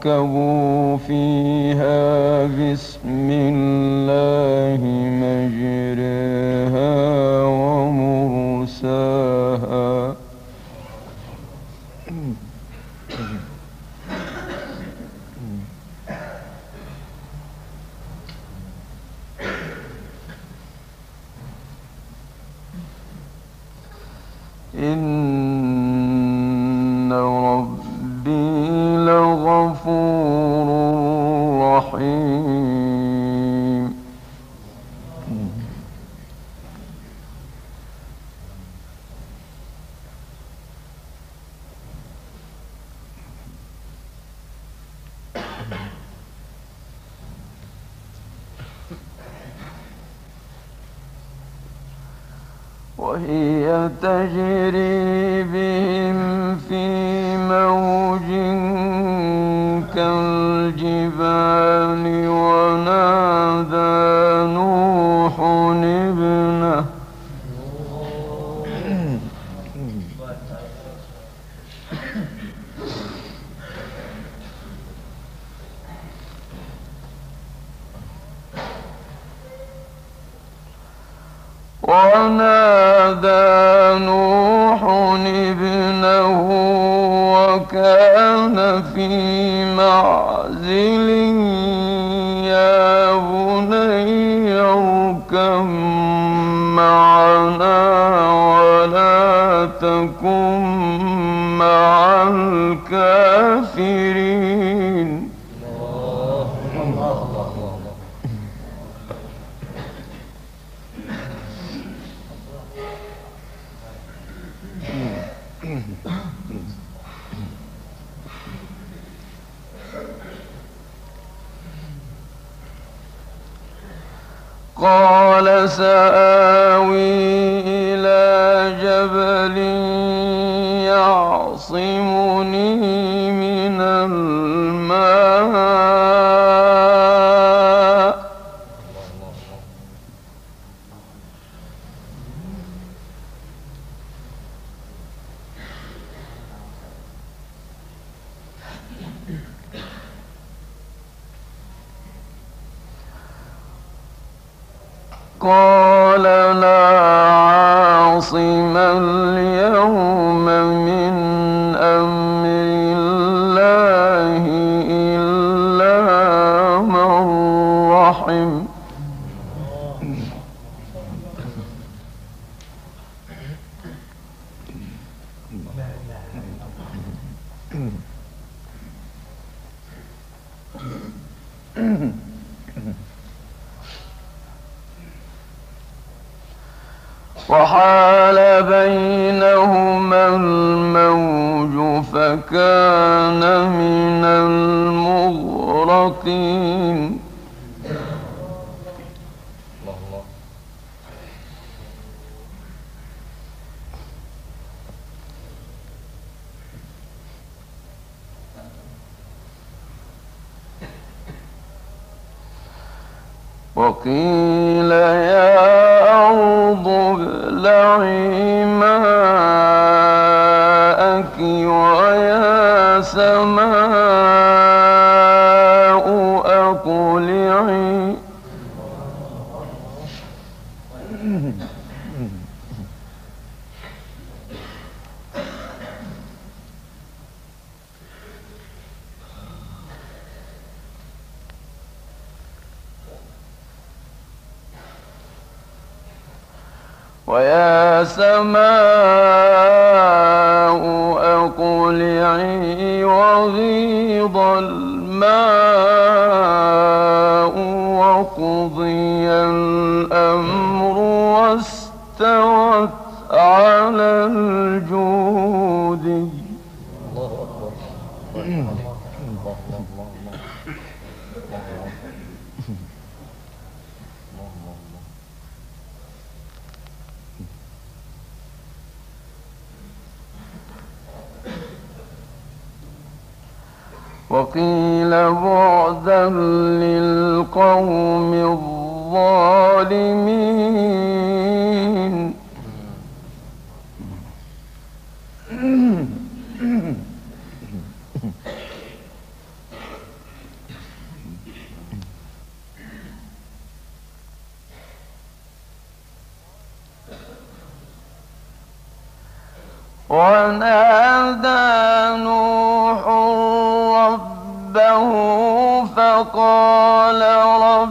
وقال اركبوا فيها بسم كالجبال ونادى نوح ابنه. ونادى نوح ابنه وكان في تكن مع الكافرين. قال سآوي يعصمني من الماء. قال لا عاصم وقيل الماء وقضي الأمر واستوت وقيل بعدا للقوم الظالمين. ونادى نوح ربه فقال رب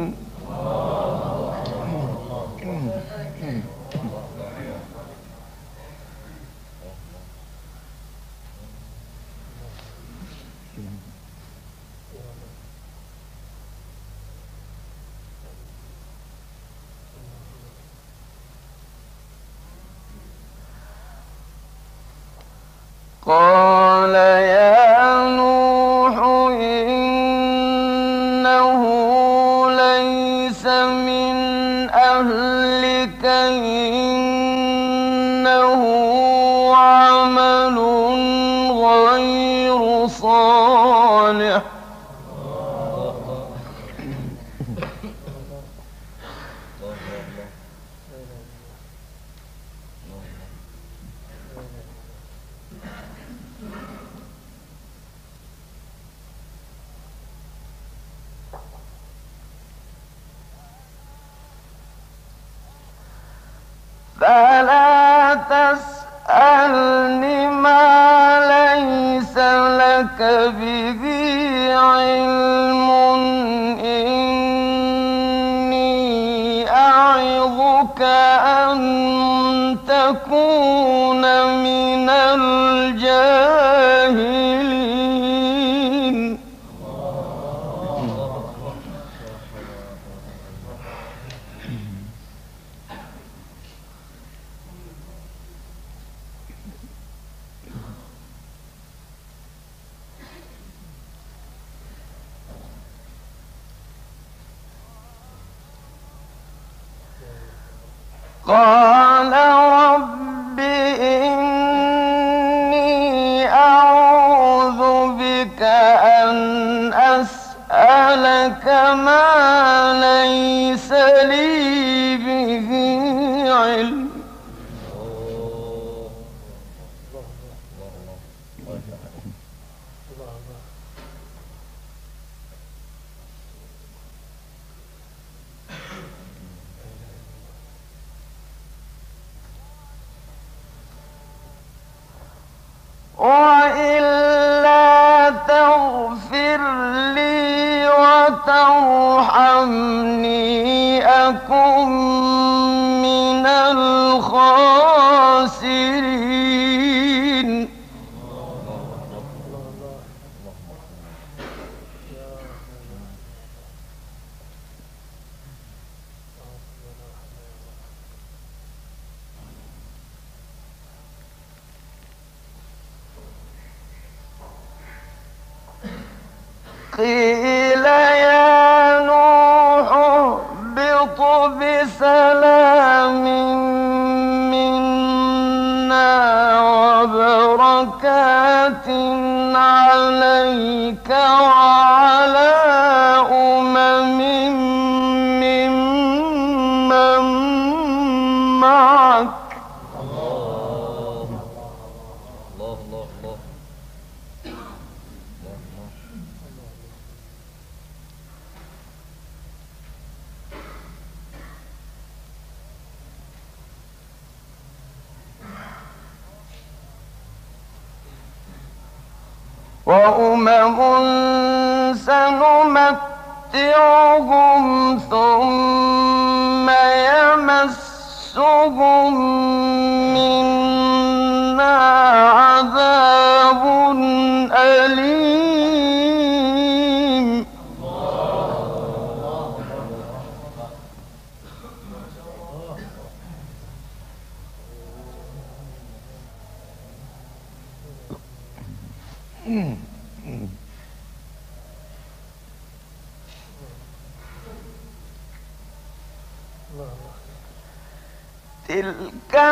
قال يا فلا قال وبركات عليك وعلى يمسهم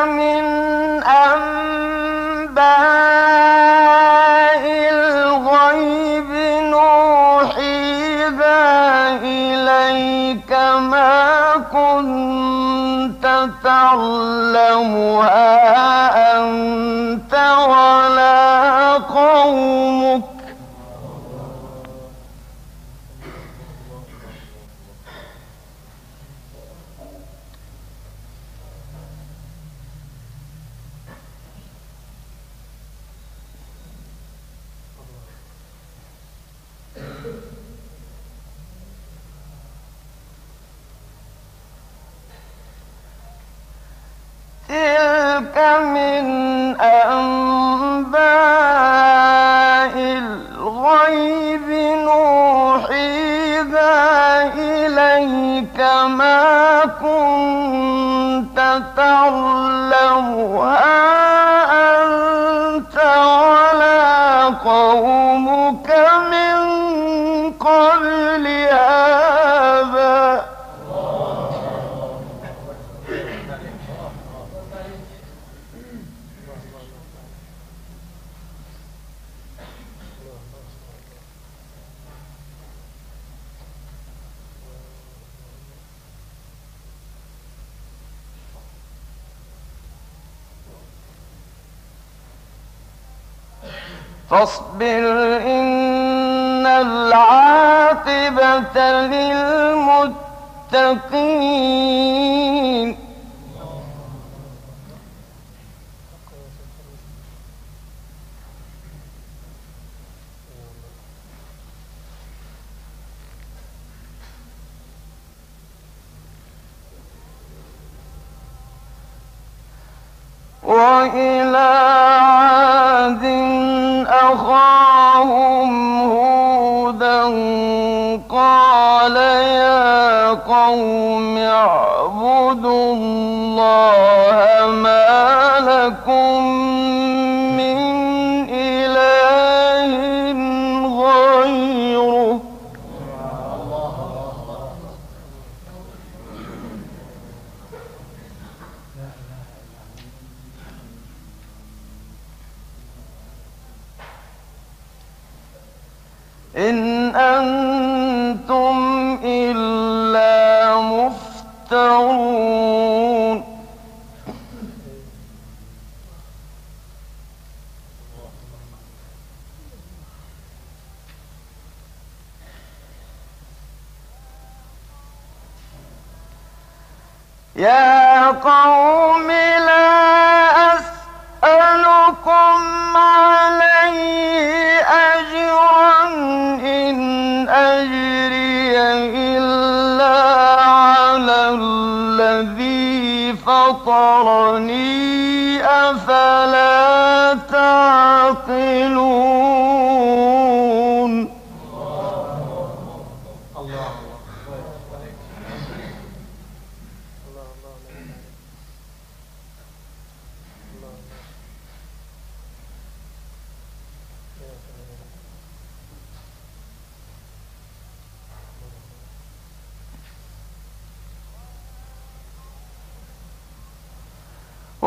من أنباء الغيب نوحيها إليك ما كنت تعلمها أنت ولا قومك فاصبر إن العاقبة للمتقين. وإلى قوم اعبدوا الله ما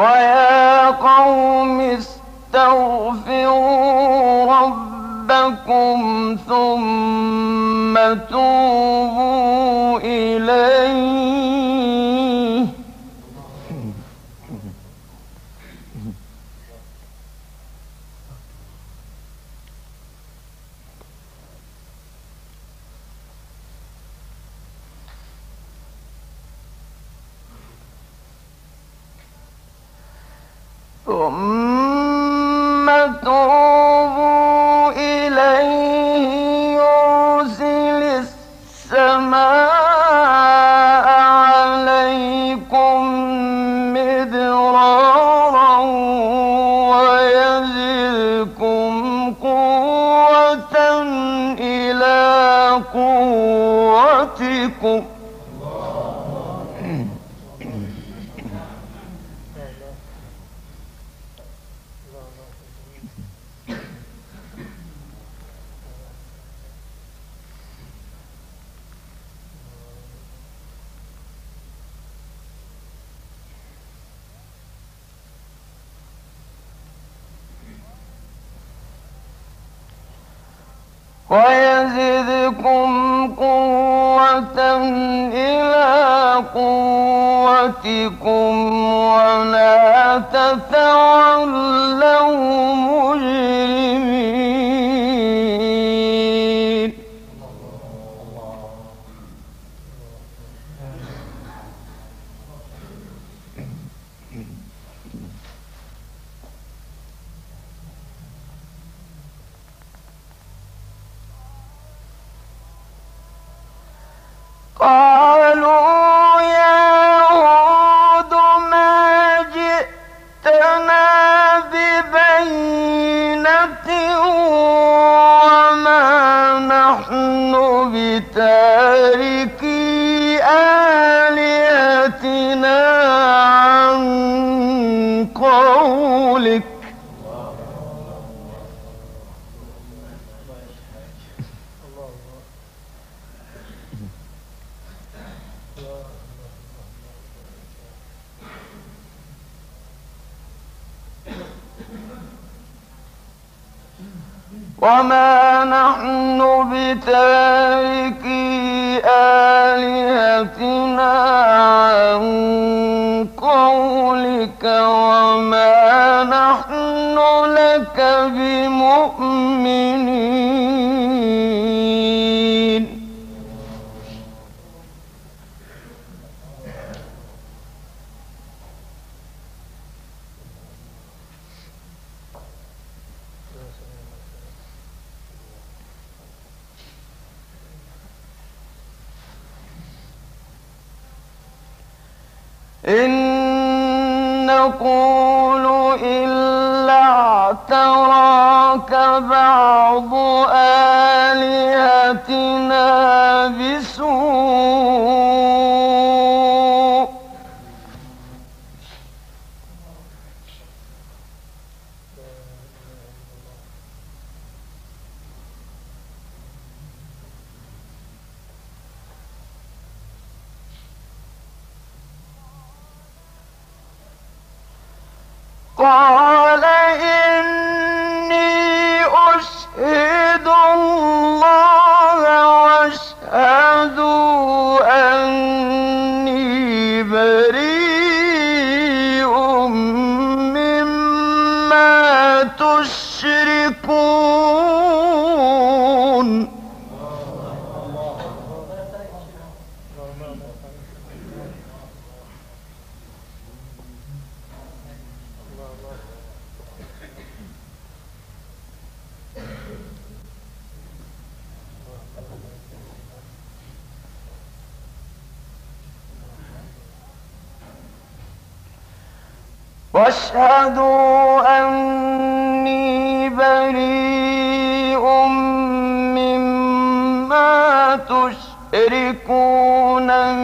ويا قوم استغفروا ربكم ثم توبوا صلاتكم ولا تتبعوا إن نقول إلا اعتراك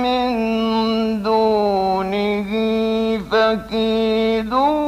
من دونه فكيدون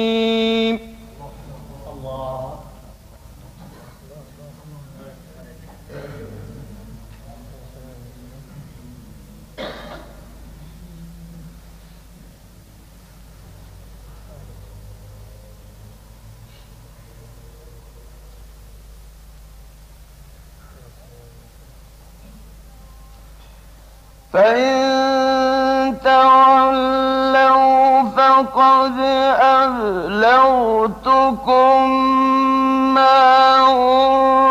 فإن تولوا فقد أبلغتكم ما أرسلت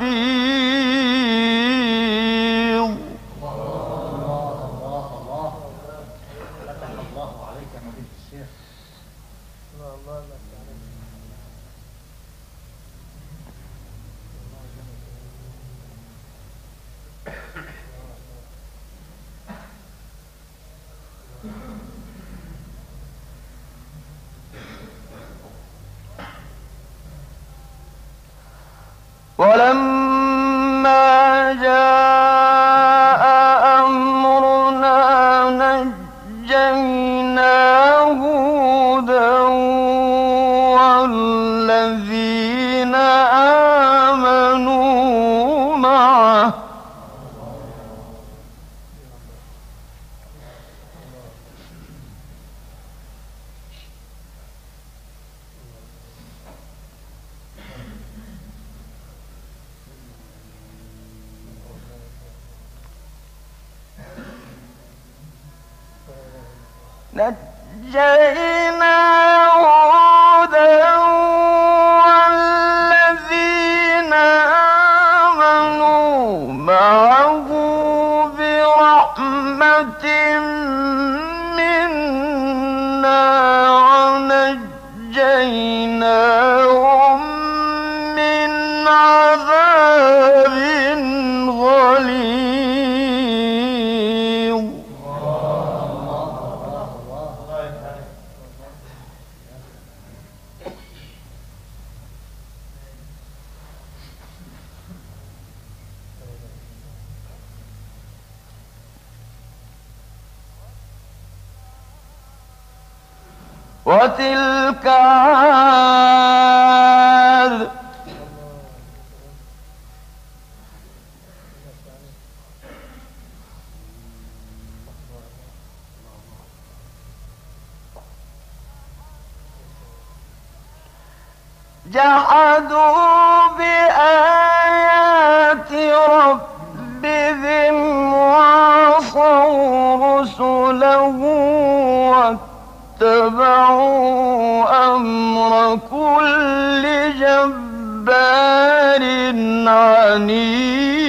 جحدوا بآيات ربهم وعصوا رسله واتبعوا أمر كل جبار عنيد.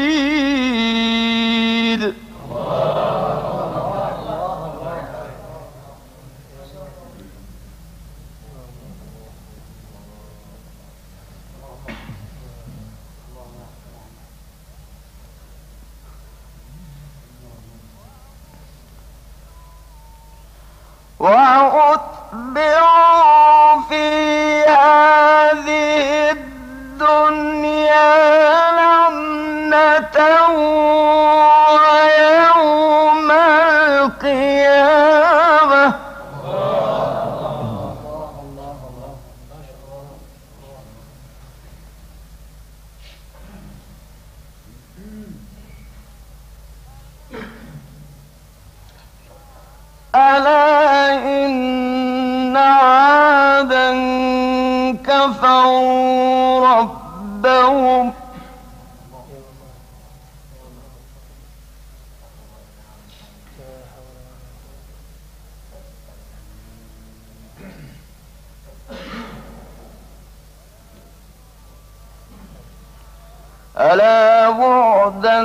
بعدا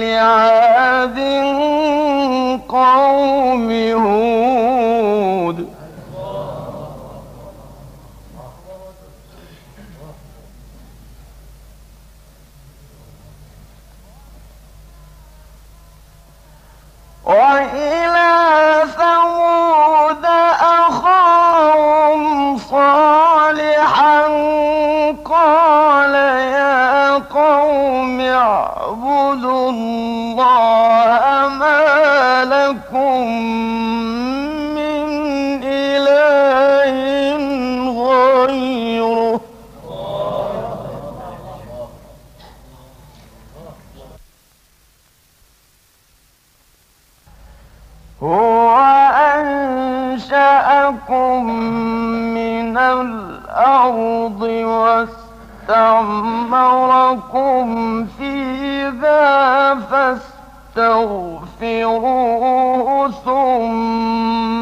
لعاد قوم هود. واستعمركم فيها فاستغفروه ثم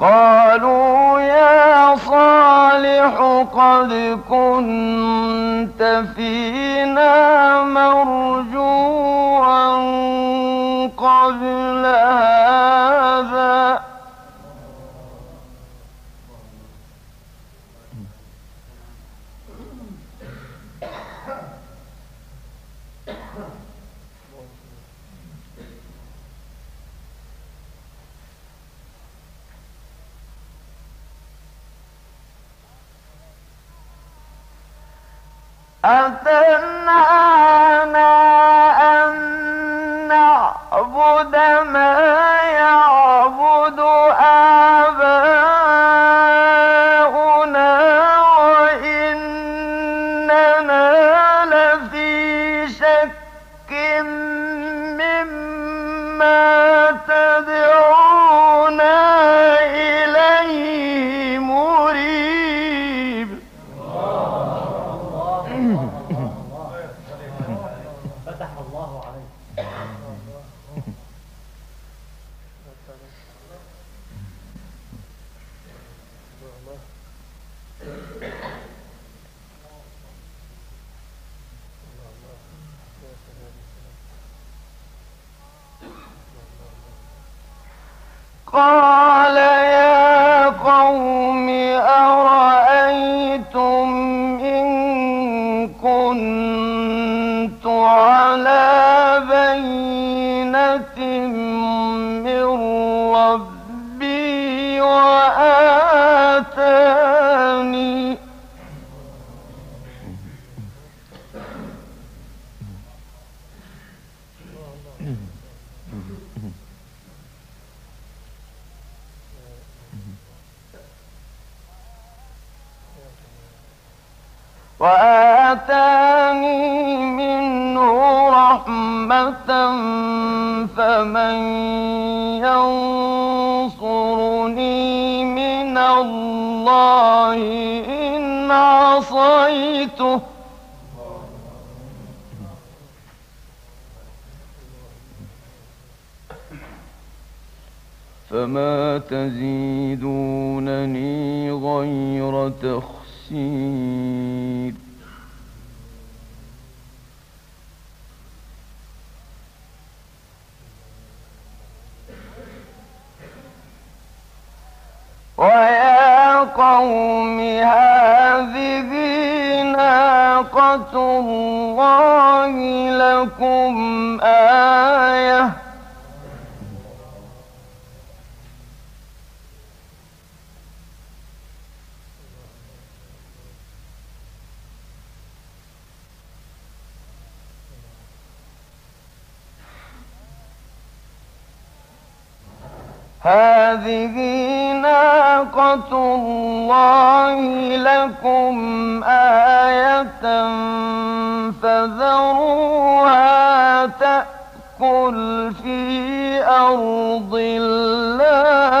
قالوا يا صالح قد كنت فينا مرجوا قبل هذا. أتنهانا أن نعبد ما يعبد قال فمن ينصرني من الله إن عصيته فما تزيدونني غير تخسير ويا قوم هذه ناقة الله لكم آية هذه ناقة الله لكم آية فذروها تأكل في أرض الله.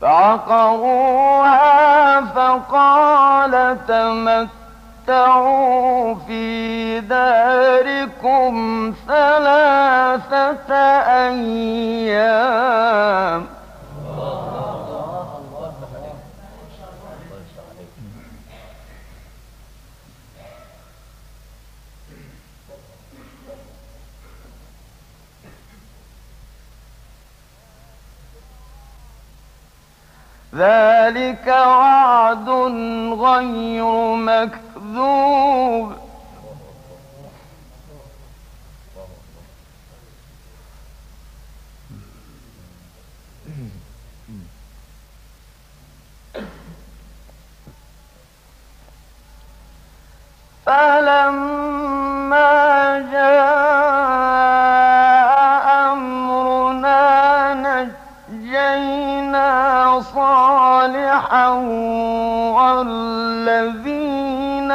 فعقروها فقال تمتعوا في داركم ثلاثة أيام ذلك وعد غير مكذوب. فلما جاء والذين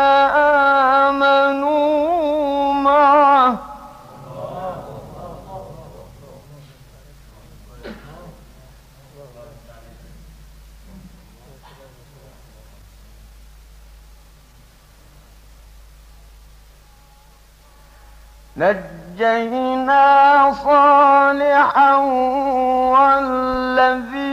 آمنوا معه نجينا صالحا والذين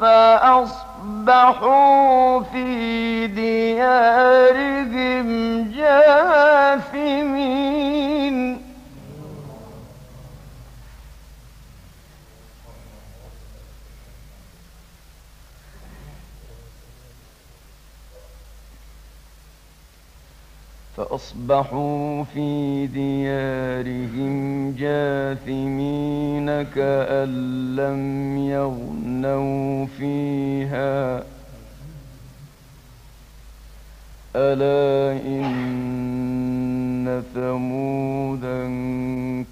فأصبحوا في فأصبحوا في ديارهم جاثمين كأن لم يغنوا فيها ألا إن ثمودا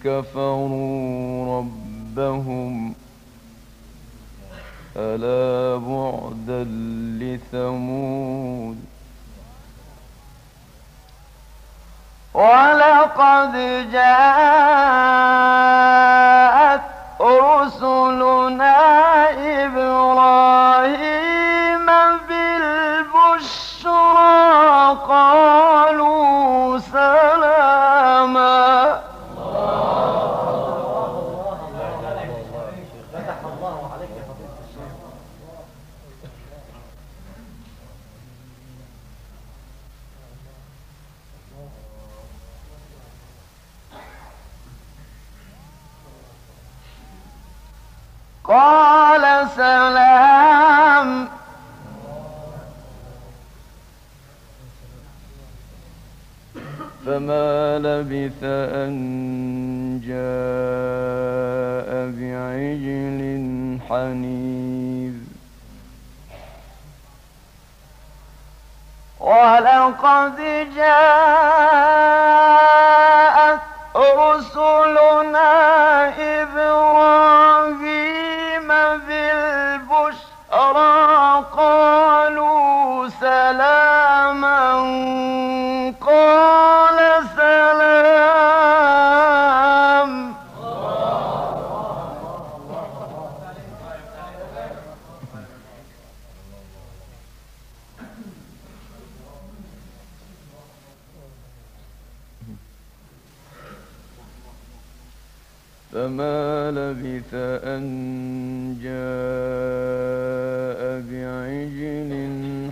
كفروا ربهم ألا بعدا لثمود ولقد جاءت لبث أن جاء بعجل حنيذ. ولقد جاء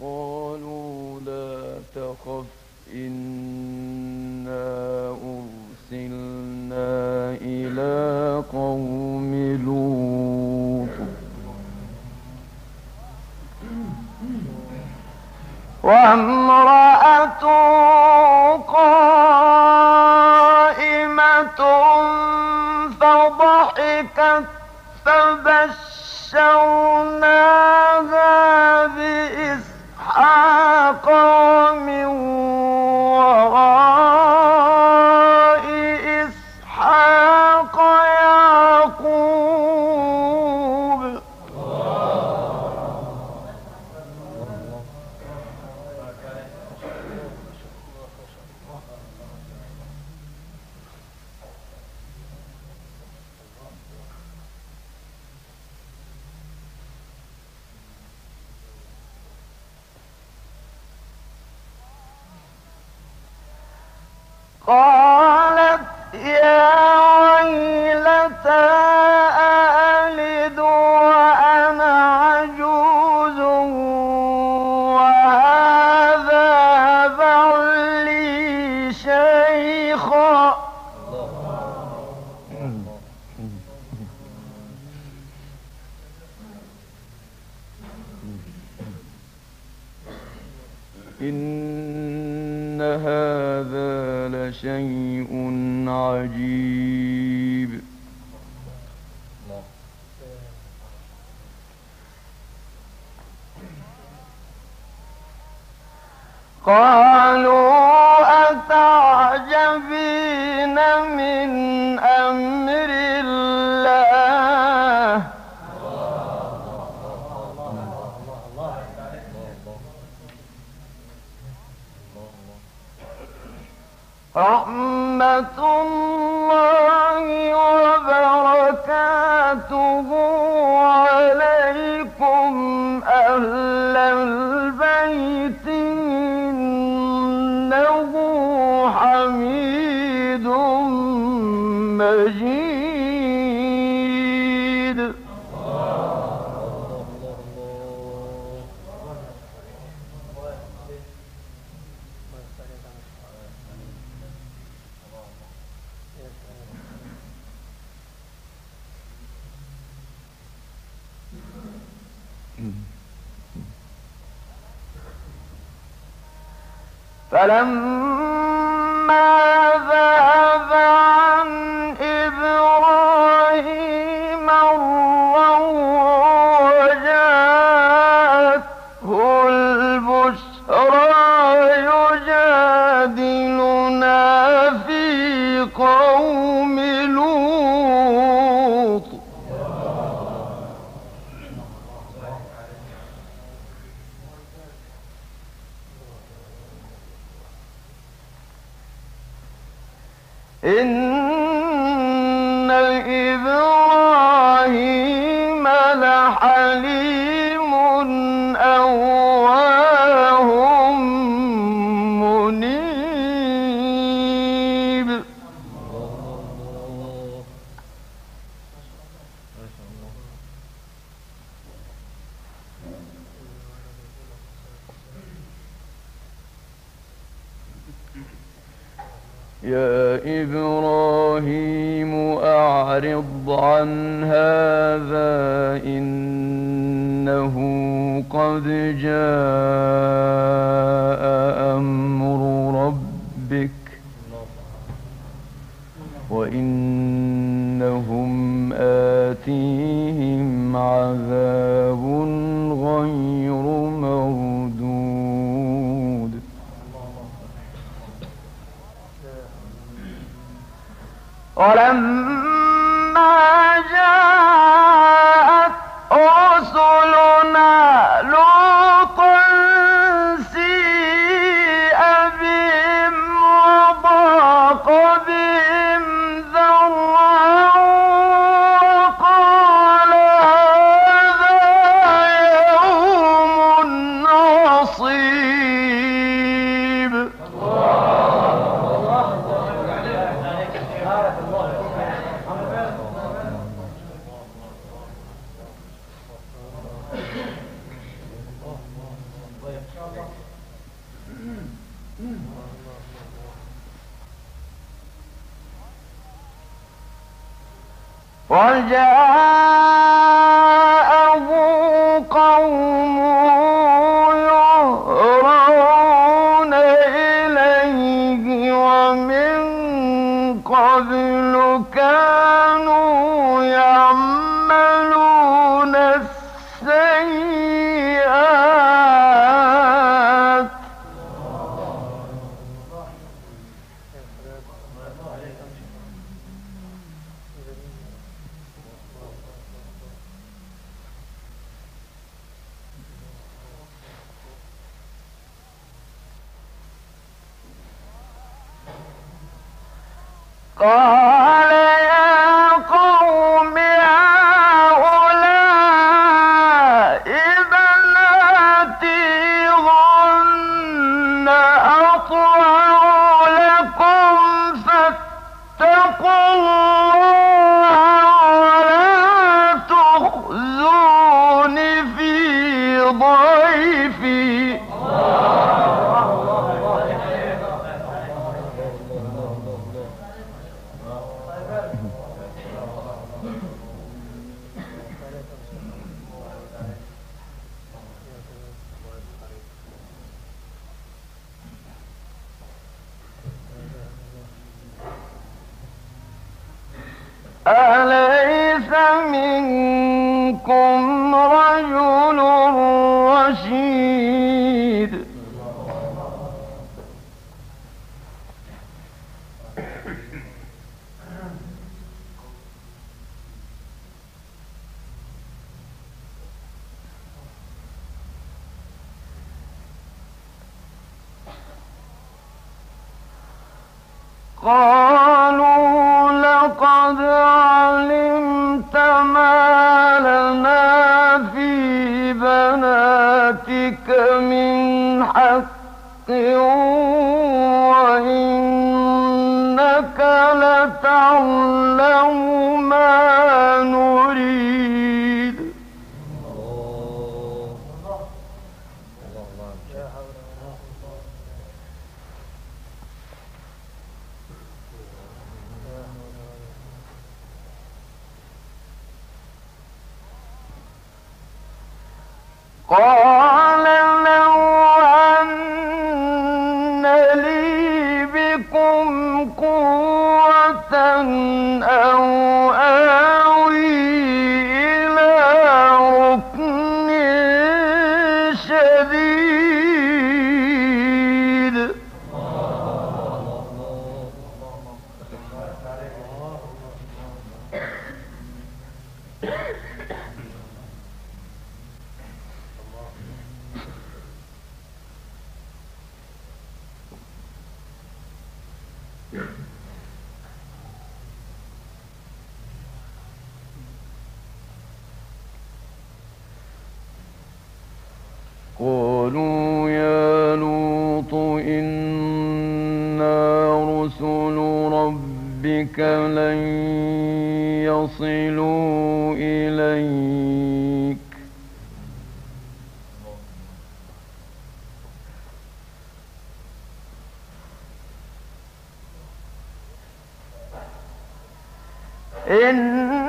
قالوا لا تخف إنا أرسلنا إلى قوم لوط. وامرأة قائمة فضحكت فبشرنا قالت يا ويلتي Allah. فلما قال من حق وإنك لتعلم ما نريد. قال إن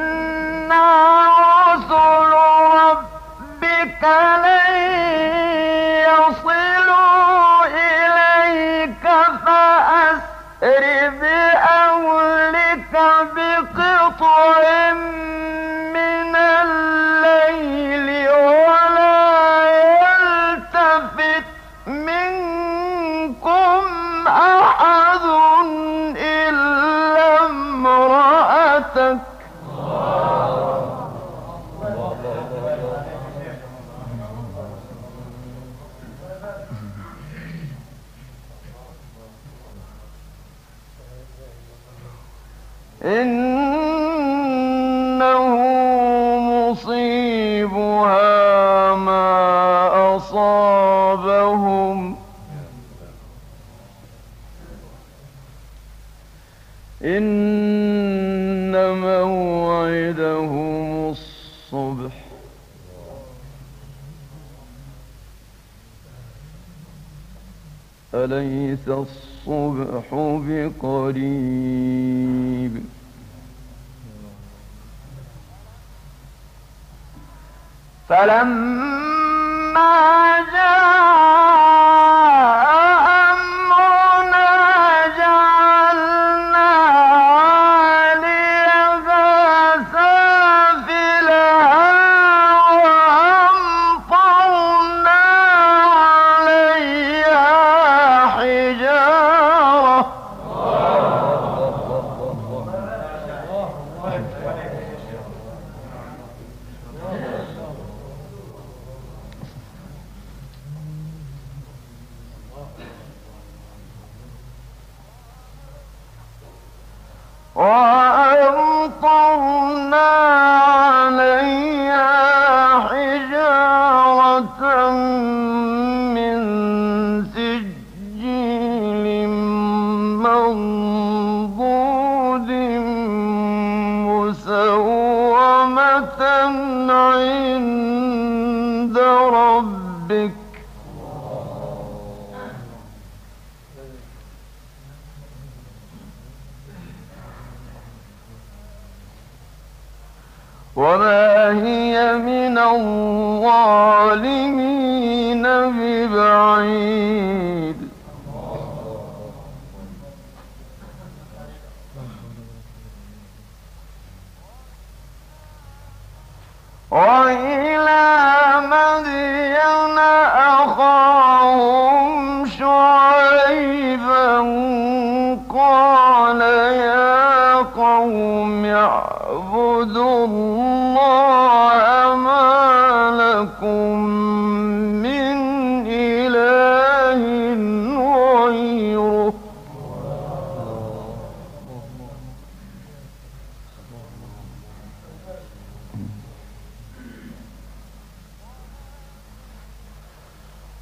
الصبح بقريب. فلما جاء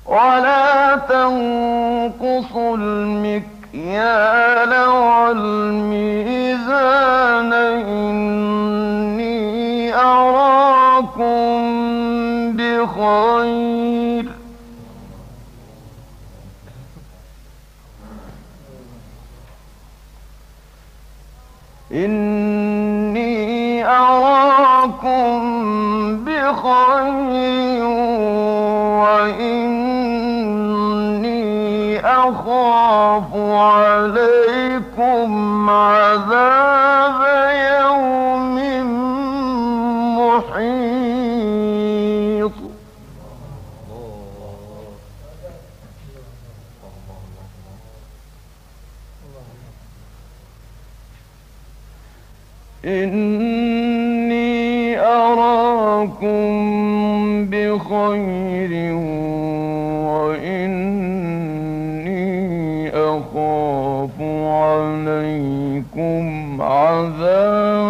ولا تنقصوا المكيال والميزان. إني أراكم بخير. إني أراكم بخير. warning.